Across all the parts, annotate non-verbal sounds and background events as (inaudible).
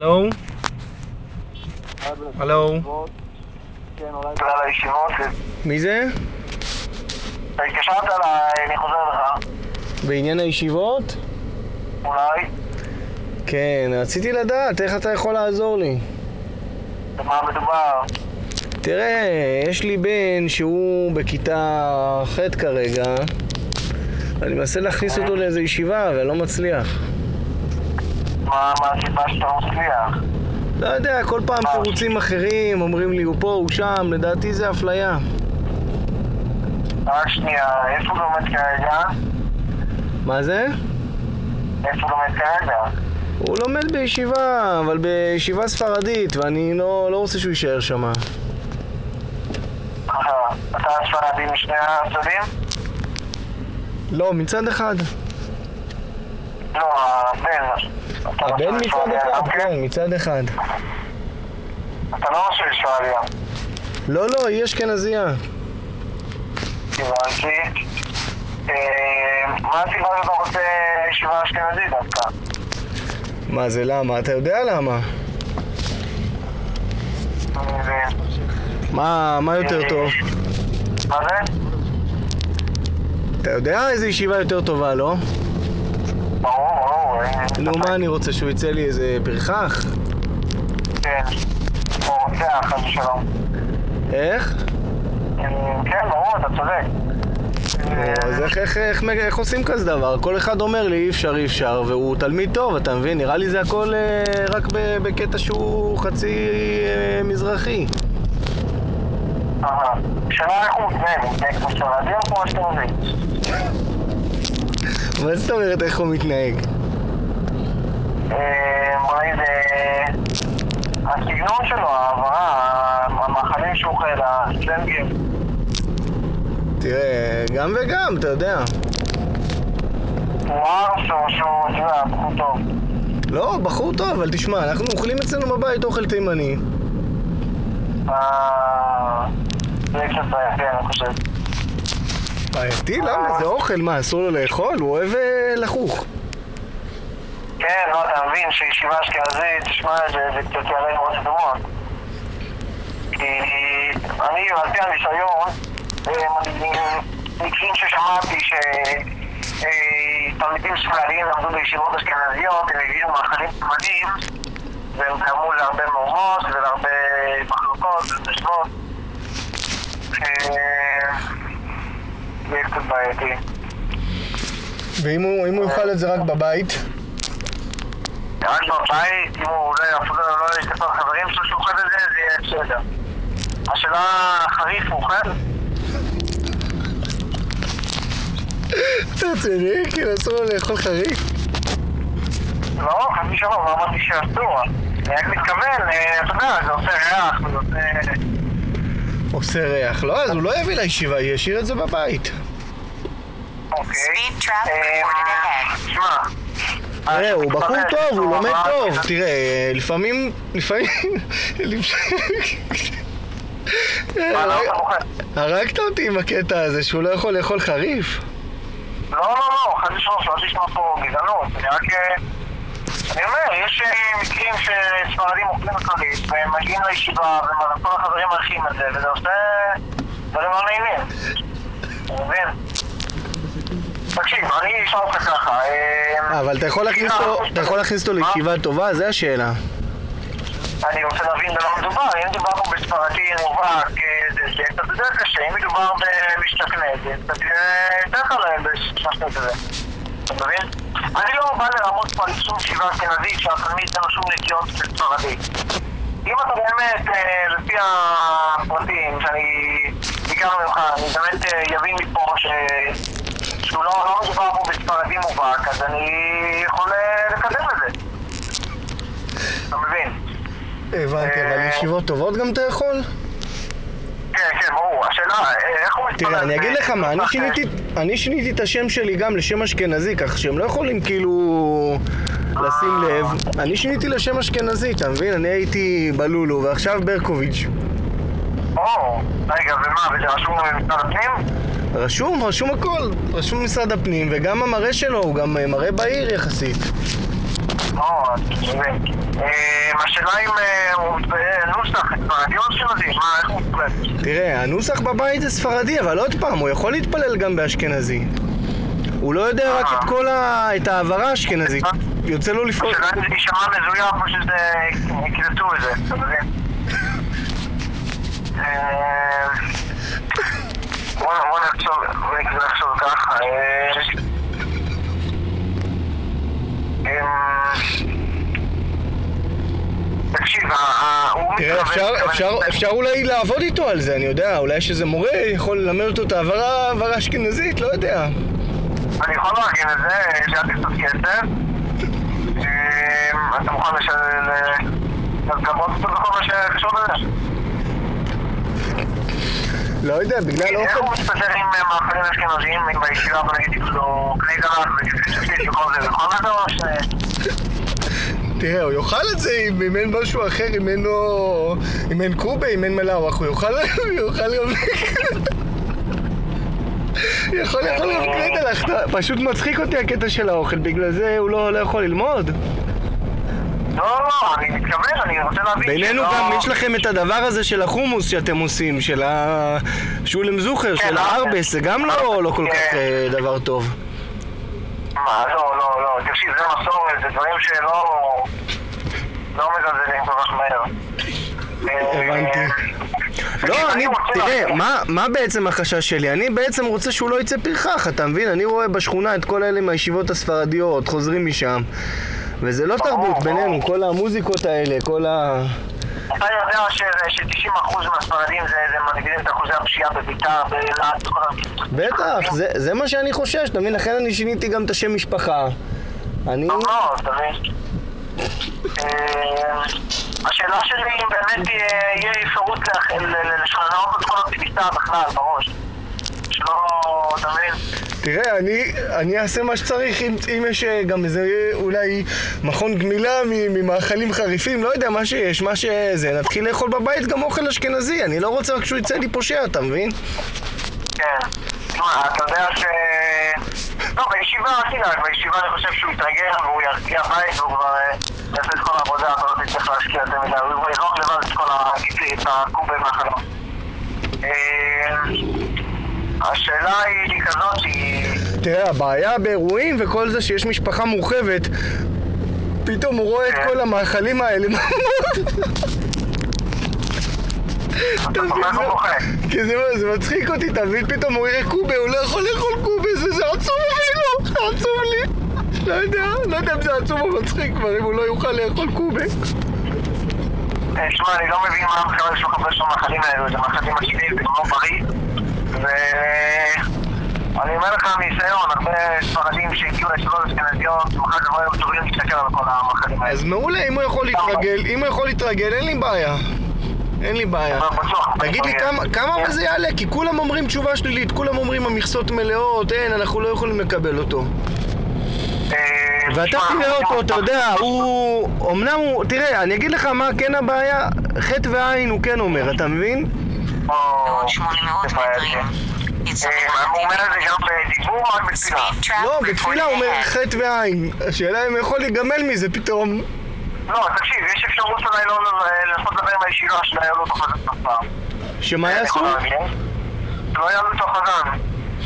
הלו? הלו? כן. מי זה? אתה התקשרת אליי, אני חוזר לך. בעניין הישיבות? אולי? כן, רציתי לדעת איך אתה יכול לעזור לי. במה מדובר? תראה, יש לי בן שהוא בכיתה ח' כרגע אני מנסה להכניס אותו לאיזו ישיבה ואני לא מצליח מה הסיבה שאתה לא מצליח? לא יודע, כל פעם תירוצים אחרים, אומרים לי הוא פה, הוא שם, לדעתי זה אפליה רק שנייה, איפה הוא לומד כרגע? מה זה? איפה הוא לומד כרגע? הוא לומד בישיבה, אבל בישיבה ספרדית ואני לא, לא רוצה שהוא יישאר שם אתה ספרדי משני הצדדים? לא, מצד אחד לא, הבן. הבן מצד אחד, אוקיי? כן, מצד אחד אתה לא שואל ספרדיה. לא, לא, היא אשכנזייה הבנתי. אה, מה הסיבה שאתה רוצה ישיבה אשכנזית דווקא? מה זה, למה? אתה יודע למה? מבין. מה, מה יותר טוב? מה זה? אתה יודע איזה ישיבה יותר טובה, לא? נו, מה אני רוצה, שהוא יצא לי איזה פרחח? כן. או רוצח, חס ושלום. איך? אה, כן, ברור, אתה צודק. אז איך, איך, איך, איך עושים כזה דבר? כל אחד אומר לי אי אפשר, אי אפשר, והוא תלמיד טוב, אתה מבין? נראה לי זה הכל אה, רק ב- בקטע שהוא חצי אה, מזרחי. שאלה איך הוא מתנהג, הוא מתנהג כמו או כמו אשכנזי? מה זאת אומרת איך הוא מתנהג? אה, אה, הסגנון שלו, ההעברה, שהוא אוכל, הסלנגים. תראה, גם וגם, אתה יודע. הוא ארס או שהוא, אתה יודע, בחור טוב. לא, בחור טוב, אבל תשמע, אנחנו אוכלים אצלנו בבית אוכל תימני. אה, זה קצת בעייתי, אני חושב. בעייתי? למה? זה אוכל, מה, אסור לו לאכול? הוא אוהב אה, לחוך. כן, לא, אתה מבין שישיבה אשכנזית, תשמע, זה קצת יעלה נורות אדומות. כי אני, על פי הניסיון, אה, מקרים ששמעתי שתלמידים ספרדיים למדו בישיבות אשכנזיות, הם הביאו מאכלים תימנים, והם גרמו להרבה מהומות ולהרבה מחלוקות ומשנות. אה, זה קצת בעייתי. ואם הוא, אם הוא יאכל את זה רק בבית? רק בבית, אם הוא לא אפילו לא יספר לחברים שלו שהוא אוכל את זה, זה יהיה בסדר. השאלה, חריף הוא אוכל? אתה רציני? כאילו אסור לו לאכול חריף? לא, חס ושלום, לא אמרתי שאסור. אני רק מתכוון, אה, אתה יודע, זה עושה ריח, זה עושה... עושה ריח. לא, אז הוא לא יביא לישיבה, ישאיר את זה בבית. אוקיי. Speed trap אה, reported ahead. תשמע... תראה, הוא בחור אה, טוב, הוא לומד אבל- טוב. תראה, לפעמים... לפעמים... הרגת אותי עם הקטע הזה שהוא לא יכול לאכול חריף. לא, לא, לא, חס ושלום, שלא תשמע פה גזענות. אני רק... אה, אני אומר, יש אה, מקרים שספרדים אוכלים חריף, והם מגיעים לישיבה, וכל החברים מריחים את זה, וזה עושה דברים לא נעימים. אתה מבין? תקשיב, אני אשאל אותך ככה, אה, אבל אתה יכול להכניס אותו, לישיבה טובה? זה השאלה. אני רוצה להבין במה מדובר, אם מדובר פה בספרדי מובהק, אה, זה קצת יותר קשה, אם מדובר במשתכנז, זה קצת יותר קל להם בשמשנות הזה. אתה מבין? אני לא בא לרמות פה על שום ישיבה אשכנזית שהתלמיד אין לו שום נטיות של ספרדי. אם אתה באמת, אה, לפי הפרטים שאני ביקר ממך, אני באמת יבין מפה ש... שהוא לא, מדובר פה בספרדי מובהק, אז אני יכול אה, לקדם את זה. אתה מבין? הבנתי, אבל אה, ישיבות טובות גם אתה יכול? כן, כן, ברור. השאלה, אה, איך הוא תראה, אני אגיד לך מה, אני שיניתי, אני שיניתי את השם שלי גם לשם אשכנזי, כך שהם לא יכולים כאילו לשים לב. אני שיניתי לשם אשכנזי, אתה מבין? אני הייתי בלולו, ועכשיו ברקוביץ'. או, רגע, ומה, וזה רשום? רשום, רשום הכל. רשום משרד הפנים, וגם המראה שלו הוא גם אה, מראה בעיר יחסית. או. אה, השאלה אם אה, הוא מתפלל נוסח, ספרדי או אשכנזי? מה, איך הוא מתפלל? תראה, הנוסח בבית זה ספרדי, אבל עוד פעם, הוא יכול להתפלל גם באשכנזי. הוא לא יודע רק את כל ה... את העברה האשכנזית. יוצא לו לפעול... השאלה אם זה יישמע מזויף או שזה... יקלטו את זה, אתה מבין? (laughs) אה, בוא נחשוב, ככה. תקשיב, הוא מתכוון- אפשר, אולי לעבוד איתו על זה, אני יודע, אולי יש איזה מורה יכול ללמד אותו את העברה, העברה אשכנזית, לא יודע. אני יכול לארגן את זה, לי קצת כסף. אה, אתה מוכן לשלם... אותו בכל מה שקשור לזה? לא יודע, בגלל איך הוא. מסתדר עם אה, מאכלים אשכנזיים, אם בישיבה בוא נגיד לו קני גלח וקשקשיש וכל זה, וכל זה או ש... תראה, הוא יאכל את זה אם אין משהו אחר, אם אין לו... אם אין קובה, אם אין מלאווח, הוא יאכל... הוא יאכל גם... יכול לאכול גם קרדלח, אתה- פשוט מצחיק אותי הקטע של האוכל, בגלל זה הוא לא לא יכול ללמוד. לא, לא, אני מתכוון, אני רוצה להבין בינינו שלא- גם יש לכם את הדבר הזה של החומוס שאתם עושים, של ה... שולם זוכר, כן, של אה, הארבס, זה גם לא לא כל כך כן. אה, דבר טוב. מה, לא, לא, לא, תקשיב, זה מסורת, זה דברים שלא... לא מזלזלים כל כך מהר. אה, הבנתי. לא, אני, תראה. מה, מה בעצם החשש שלי? אני בעצם רוצה שהוא לא יצא פרחח, אתה מבין? אני רואה בשכונה את כל אלה מהישיבות הספרדיות, חוזרים משם. וזה לא תרבות. בינינו, כל המוזיקות האלה, כל ה... אתה יודע ש- ש-90% מהספרדים זה זה מגדילים את אחוזי הפשיעה בביתר, באילת, בכל ה... בטח, זה, זה מה שאני חושש, אתה מבין? לכן אני שיניתי גם את השם משפחה. אני... טוב מאוד, אתה מבין? אה, השאלה שלי אם באמת יהיה אפשרות לשנות את כל התפיסה בכלל בראש. שלא, אתה מבין? תראה, אני, אני אעשה מה שצריך אם, אם יש אה, גם איזה אולי מכון גמילה ממאכלים חריפים, לא יודע, מה שיש, מה שזה, נתחיל לאכול בבית גם אוכל אשכנזי, אני לא רוצה רק שהוא יצא לי פושע, אתה מבין? כן. תשמע, אתה יודע ש... לא, בישיבה, אל תדאג, בישיבה אני חושב שהוא יתרגל והוא ירגיע בית והוא כבר אה, יעשה את כל העבודה, אתה לא תצטרך להשקיע יותר מדי, הוא כבר לבד את כל הקובה מהחלום. השאלה היא כזאת, היא... תראה, הבעיה באירועים וכל זה שיש משפחה מורחבת, פתאום הוא רואה את כל המאכלים האלה. כי זה, מצחיק אותי, אתה מבין? פתאום הוא יראה קובה, הוא לא יכול לאכול קובה, זה, עצוב אפילו, זה עצוב לי. לא יודע, לא יודע אם זה עצוב או מצחיק כבר, אם הוא לא יוכל לאכול קובה. אה, שמע, אני לא מבין מה בכלל יש לו לחפש במאכלים האלו, זה מאכלים עשירים, זה לא בריא ו... אני אומר לך מניסיון, הרבה ספרדים שהגיעו לישיבות אשכנזיות, מחר כבר היו טובים להסתכל על כל המאכלים האלה. אז מעולה, אם הוא יכול להתרגל, אם הוא יכול להתרגל, אין לי בעיה. אין לי בעיה. תגיד לי כמה. כמה זה יעלה? כי כולם אומרים תשובה שלילית, כולם אומרים המכסות מלאות, אין, אנחנו לא יכולים לקבל אותו. אה, ואתה תראה אותו, אתה יודע, אה, הוא... אמנם הוא... תראה, אני אגיד לך מה כן הבעיה, חטא ועין הוא כן אומר, אתה מבין? או, בעוד 800 זה בעייתי. מטרים. יצא אה, הוא אומר את זה גם בדיבור או רק בתפילה? Speed trap לא, בתפילה הוא אומר. חטא ועין. השאלה אם יכול להיגמל מזה פתאום. לא, תקשיב, יש אפשרות אולי לא לנסות לדבר עם הישיבה שלא יעלו אותו חזן אף פעם. שמה אני יעשו? להבין. לא יעלו אותו חזן.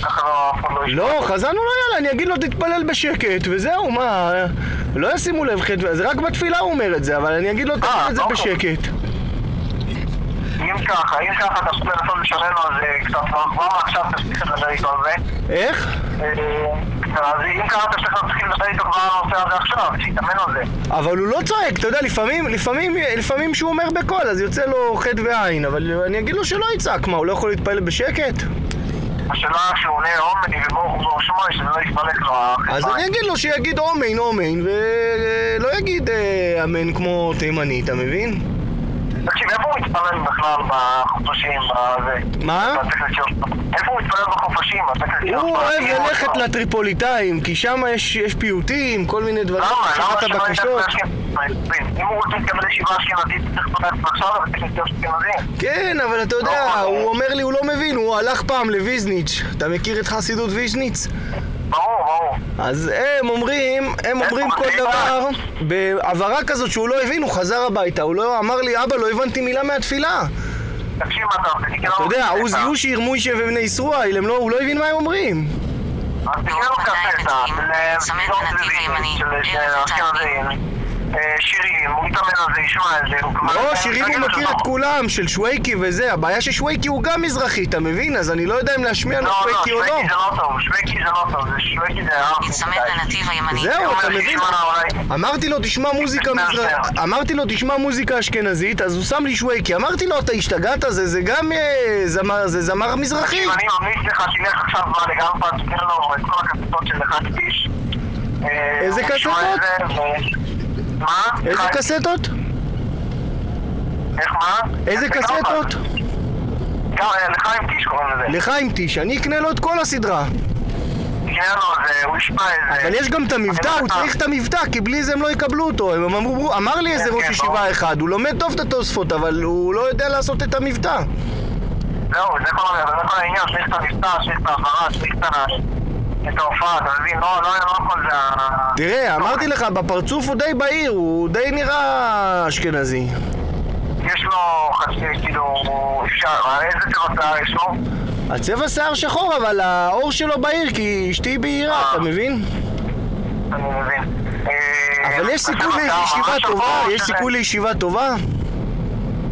לא, לא. לא, חזן הוא לא יאללה, אני אגיד לו תתפלל בשקט, וזהו, מה... לא ישימו לב חטא זה רק בתפילה הוא אומר את זה, אבל אני אגיד לו תגיד את זה אוקיי. בשקט. אם ככה, אם ככה אתה יכול לנסות לשלם על זה קצת, כבר כבר עכשיו תצליח לדבר איתו על זה. איך? אה, אז אם ככה אתה צריך לדבר איתו כבר על הנושא הזה עכשיו, שיתאמן על זה. אבל הוא לא צועק, אתה יודע, לפעמים, לפעמים, לפעמים שהוא אומר בקול, אז יוצא לו חטא ועין, אבל אני אגיד לו שלא יצעק, מה, הוא לא יכול להתפלל בשקט? השאלה שהוא עונה אומני וברוך הוא שמוע שזה לא יתפלק לו אז. אני אגיד לו שיגיד אומין, אומין, ולא יגיד אה, אמן כמו תימני, אתה מבין? תקשיב, איפה הוא מתפלל בכלל בחופשים? מה? איפה הוא מתפלל בחופשים? הוא אוהב ללכת? לטריפוליטאים, כי שם יש, פיוטים, כל מיני דברים, למה? למה שמעת שלא ילך הבקשות. לאשכנזים? אם הוא רוצה להתקבל לישיבה אשכנזית, צריך לפתח עכשיו אשכנזים. כן, אבל אתה יודע, לא, הוא אומר לי, הוא לא מבין, הוא הלך פעם לוויזניץ'. אתה מכיר את חסידות ויזניץ? אז הם אומרים, הם אומרים כל דבר, בהעברה כזאת שהוא לא הבין, הוא חזר הביתה, הוא לא אמר לי, אבא, לא הבנתי מילה מהתפילה. תקשיב מה אתה תקרא אתה יודע, קסטה. עוז יושי ירמוישה ובני ישראל, הם לא- הוא לא הבין מה הם אומרים. אז תקרא לו קסטה, בנתיב זזים, הימני, של של אה, שירים, הוא יתאמן על זה, ישמע את זה. לא, שירים הוא מכיר. את כולם, של שווייקי וזה, הבעיה ששווייקי הוא גם מזרחי, אתה מבין? אז אני לא יודע אם להשמיע לו לא, לא, שווייקי או לא. זה לא טוב, שווקי זה לא טוב, זה שווקי זה ערבי. להיצמד לנתיב הימני. זהו, אתה מבין? אמרתי לו, תשמע מוזיקה מזרחית, אמרתי לו, תשמע מוזיקה אשכנזית, אז הוא שם לי שווייקי. אמרתי לו, אתה השתגעת? זה זה גם אה, זמר, זה מזרחי. אני ממליץ לך, תלך עכשיו לגמפת, תן לו את כל הקסטות של אחד. אה, איזה הוא מה? איזה קסטות? איך מה? איזה. קסטות? גם אה, לחיים קיש קוראים לזה. לחיים טיש, אני אקנה לו את כל הסדרה. זה. אבל יש גם את המבטא, הוא צריך את המבטא, כי בלי זה הם לא יקבלו אותו. הם אמרו, אמר לי איזה כן, ראש כן, ישיבה. אחד, הוא לומד טוב את התוספות, אבל הוא לא יודע לעשות את המבטא. זהו, זה כל העניין, צריך את המבטא, צריך את ההעברה, צריך את ה- את ההופעה, אתה מבין? לא, לא, לא הכל זה ה... תראה, אמרתי לך, בפרצוף הוא די בהיר, הוא די נראה אשכנזי. יש לו חצי, כאילו, אפשר, איזה צבע שיער יש לו? הצבע שיער שחור, אבל העור שלו בהיר, כי אשתי בהירה, אה. אתה מבין? אני מבין. אה, אבל יש סיכוי לישיבה טובה, יש סיכוי לישיבה טובה.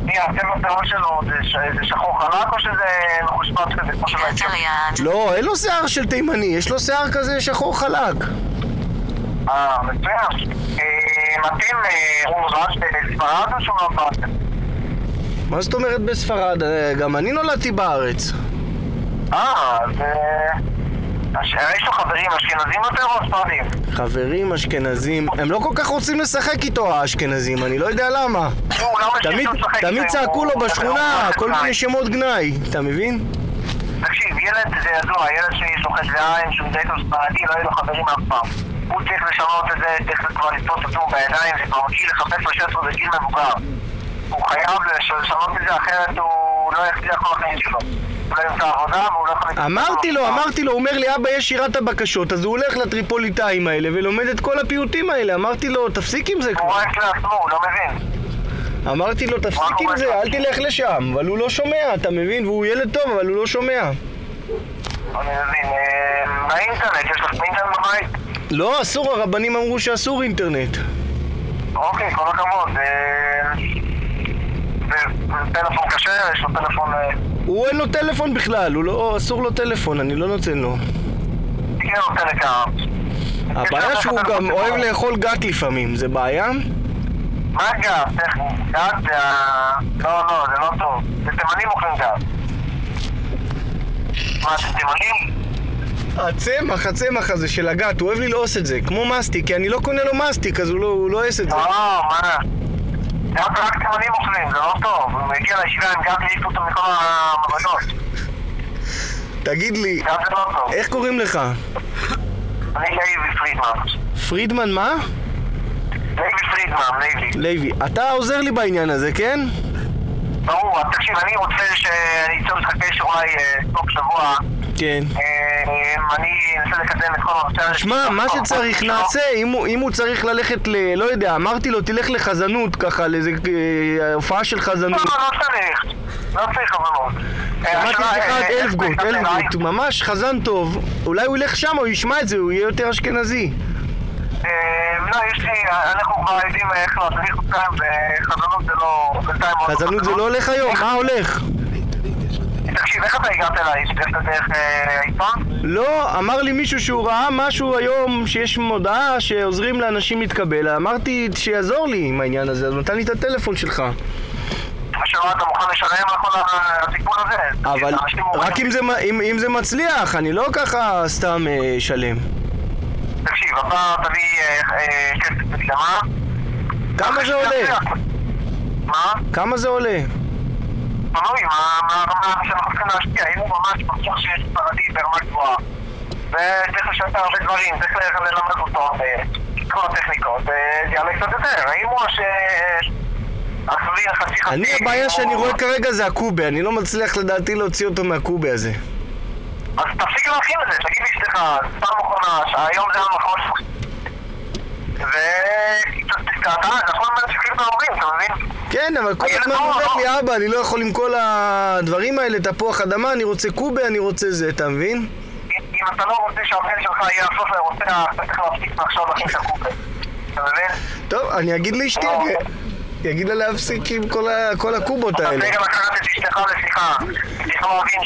מי, הצבע שיער שלו זה ש- זה שחור חלק או שזה מחושפץ כזה כמו של הגעת ליעד. לא, אין לו שיער של תימני, יש לו שיער כזה שחור חלק. אה, מצוין. אה, אתם, אה, הוא נולד בספרד או שהוא נולד בארץ? מה זאת אומרת בספרד? אה, גם אני נולדתי בארץ. אה, אז... יש לו חברים אשכנזים יותר או ספרדים? חברים אשכנזים, הם לא כל כך רוצים לשחק איתו האשכנזים, אני לא יודע למה. יש תמיד? צעקו לו בשכונה כל מיני שמות גנאי, אתה מבין? תקשיב, ילד זה ידוע, ילד שיש לו חטא ועין, שהוא מדייק לו ספרדי, לא יהיו לו חברים אף פעם. הוא צריך לשנות את זה, צריך כבר לתפוס את עצמו בידיים, זה כבר מתחיל לחפש לשסר בגיל מבוגר. הוא חייב לש- לשנות את זה, אחרת הוא לא יצליח כל החיים שלו. והוא לא יכול... אמרתי לו. אמרתי לו, הוא אומר לי, אבא, יש שירת הבקשות, אז הוא הולך לטריפוליטאים האלה ולומד את כל הפיוטים האלה. אמרתי לו, תפסיק עם זה הוא כבר. רק לעצמו, הוא לא מבין. אמרתי לו, תפסיק עם זה? אל תלך לשם. אבל הוא לא שומע, אתה מבין? והוא ילד טוב, אבל הוא לא שומע. אני מבין. אה, באינטרנט, יש לך אינטרנט בבית? לא, אסור, הרבנים אמרו שאסור אינטרנט. אוקיי, כל הכבוד. אה, זה- זה טלפון כשר, יש לו טלפון... הוא אין לו טלפון בכלל, הוא לא, אסור לו טלפון, אני לא נותן לו. טלקאפ. הבעיה שהוא גם אוהב לאכול גת לפעמים, זה בעיה? מה גת? גת זה ה... לא, לא, זה לא טוב. זה תימנים אוכלים גת. מה, אתם תימנים? הצמח, הצמח הזה של הגת, הוא אוהב ללעוס את זה, כמו מסטיק, כי אני לא קונה לו מסטיק, אז הוא לא, הוא לא עושה את זה. לא, מה? גת רק תימנים אוכלים, זה לא טוב. הוא מגיע לישיבה עם גת, העיפו אותו מכל המדרגות. תגיד לי, לא. איך קוראים לך? אני לייבי פרידמן. פרידמן מה? לייבי פרידמן, לייבי. לוי. אתה עוזר לי בעניין הזה, כן? ברור, תקשיב, אני רוצה שאני אצור איתך קשר אולי אה, סוף שבוע. כן. אני אנסה לקדם את כל הנושא הזה. שמע, מה שצריך נעשה, אם הוא, צריך ללכת ל... לא יודע, אמרתי לו, תלך לחזנות, ככה, לאיזה אה, הופעה של לא, חזנות. לא צריך. לא צריך. אה, שמעתי השאלה, את אחד אה, איך אלפגוט? אלפגוט, ממש חזן טוב. אולי הוא ילך שם, הוא ישמע את זה, הוא יהיה יותר אשכנזי. אה, לא, יש לי, אנחנו כבר יודעים איך להדריך אותם, וחזנות זה לא... לא חזנות זה לא הולך היום, מה הולך? תקשיב, איך אתה הגעת אליי? אתה דרך אה, העיתון? לא, אמר לי מישהו שהוא ראה משהו היום שיש מודעה שעוזרים לאנשים להתקבל. אמרתי שיעזור לי עם העניין הזה, אז נתן לי את הטלפון שלך. השאלה, אתה מוכן לשלם על כל הטיפול הזה? אבל רק אם זה, אם, אם זה מצליח, אני לא ככה סתם אה, שלם. תקשיב, אתה תביא אה, אה, כסף מקדמה. כמה זה עולה? מה? כמה זה עולה? תלוי, מה מה הרמה שאנחנו צריכים להשקיע, אם הוא ממש בטוח שיש ספרדי ברמה גבוהה. וצריך לשפר הרבה דברים, צריך ללמד אותו כל הטכניקות, זה יעלה קצת יותר, אם הוא ש... אני, הבעיה שאני רואה כרגע זה הקובה, אני לא מצליח לדעתי להוציא אותו מהקובה הזה. אז תפסיק להכין תסכים לזה, תגיד לאשתך, פעם אחרונה, שהיום זה המקום ותתקעתה, אתה מבין? כן, אבל כל הזמן לא- הוא אומר לא- לי, אבא, אני לא יכול עם כל הדברים האלה, תפוח אדמה, אני רוצה קובה, אני רוצה זה, אתה מבין? אם אתה לא רוצה שהבן שלך יהיה לרוצה, אתה צריך להפסיק מעכשיו להכין את הקופה. אתה מבין? טוב, אני אגיד לאשתי, לא. אגיד לה להפסיק עם כל הקובות אתה האלה. צריך גם לקחת את אשתך לשיחה. צריכה להבין